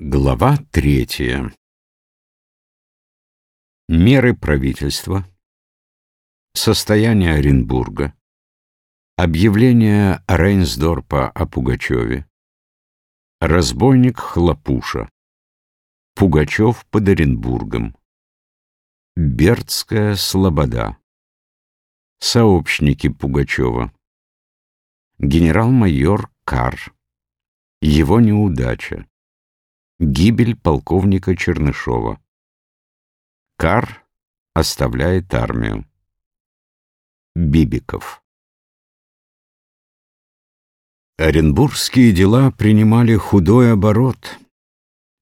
Глава третья. Меры правительства. Состояние Оренбурга. Объявление Рейнсдорпа о Пугачеве. Разбойник Хлопуша. Пугачев под Оренбургом. Бердская слобода. Сообщники Пугачева. Генерал-майор Кар. Его неудача. Гибель полковника Чернышова. Кар оставляет армию. Бибиков. Оренбургские дела принимали худой оборот.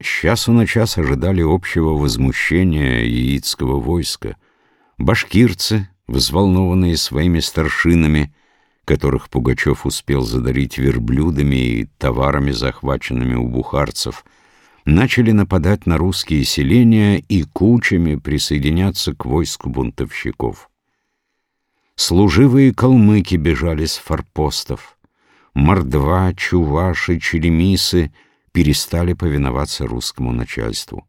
С часу на час ожидали общего возмущения яицкого войска. Башкирцы, взволнованные своими старшинами, которых Пугачев успел задарить верблюдами и товарами, захваченными у бухарцев, начали нападать на русские селения и кучами присоединяться к войску бунтовщиков. Служивые калмыки бежали с форпостов. Мордва, чуваши, черемисы перестали повиноваться русскому начальству.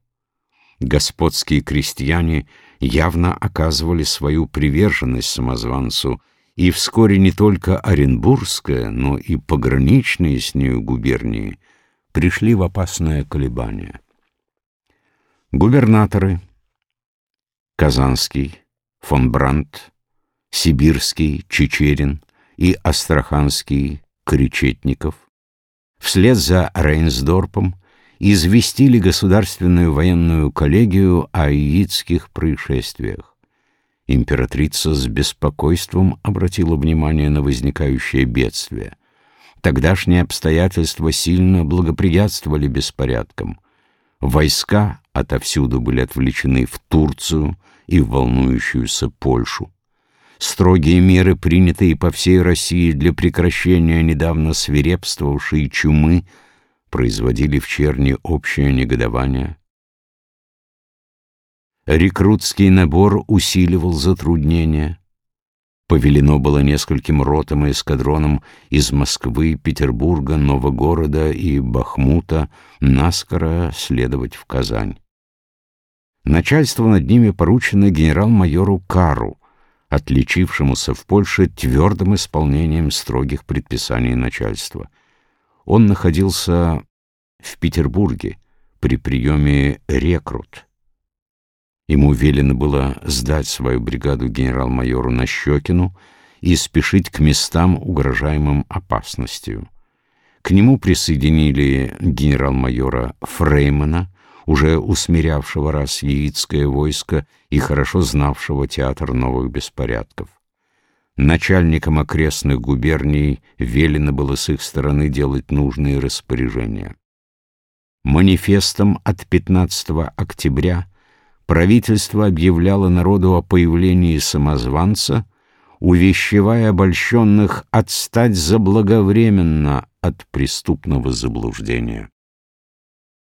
Господские крестьяне явно оказывали свою приверженность самозванцу, и вскоре не только Оренбургская, но и пограничные с нею губернии — пришли в опасное колебание. Губернаторы Казанский, фон Брандт, Сибирский, Чечерин и Астраханский, Кречетников, вслед за Рейнсдорпом известили Государственную военную коллегию о яицких происшествиях. Императрица с беспокойством обратила внимание на возникающее бедствие — Тогдашние обстоятельства сильно благоприятствовали беспорядкам. Войска отовсюду были отвлечены в Турцию и в волнующуюся Польшу. Строгие меры, принятые по всей России для прекращения недавно свирепствовавшей чумы, производили в черни общее негодование. Рекрутский набор усиливал затруднения. Повелено было нескольким ротам и эскадронам из Москвы, Петербурга, Новогорода и Бахмута наскоро следовать в Казань. Начальство над ними поручено генерал-майору Кару, отличившемуся в Польше твердым исполнением строгих предписаний начальства. Он находился в Петербурге при приеме рекрут. Ему велено было сдать свою бригаду генерал-майору Нащекину и спешить к местам, угрожаемым опасностью. К нему присоединили генерал-майора Фреймана, уже усмирявшего раз яицкое войско и хорошо знавшего театр новых беспорядков. Начальникам окрестных губерний велено было с их стороны делать нужные распоряжения. Манифестом от 15 октября правительство объявляло народу о появлении самозванца, увещевая обольщенных отстать заблаговременно от преступного заблуждения.